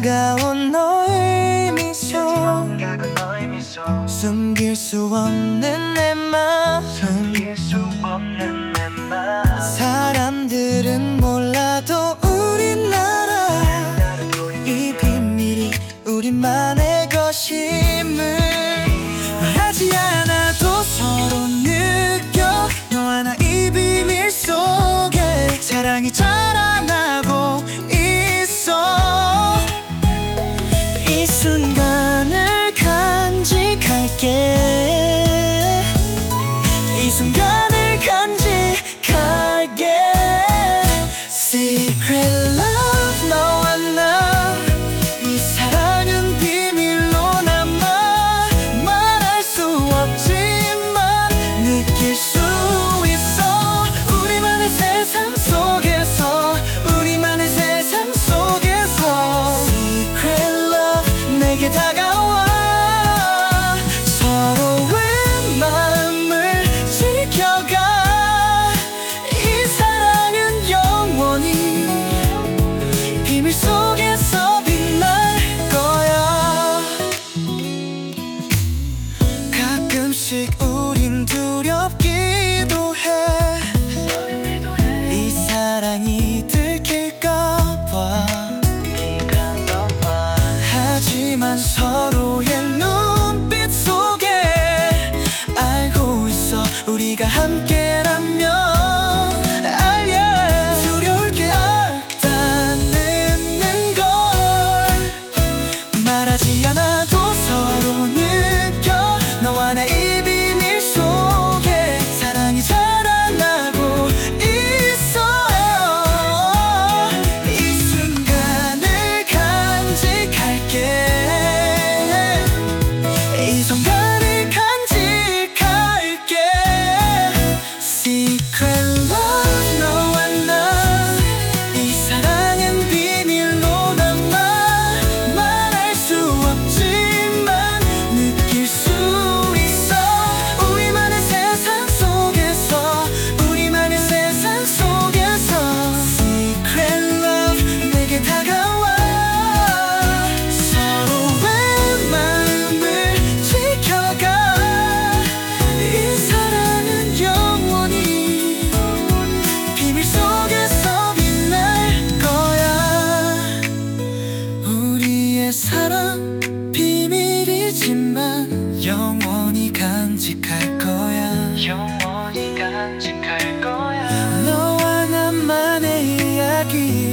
차가운 너의 미소. 숨길 수 없는 내 마음. 사람들은 몰라도 우리나라 이 비밀이 우리만의 함께라면 사랑 비밀이지만 영원히 간직할 거야. 영원히 간직할 거야. 너와 나만의 이야기.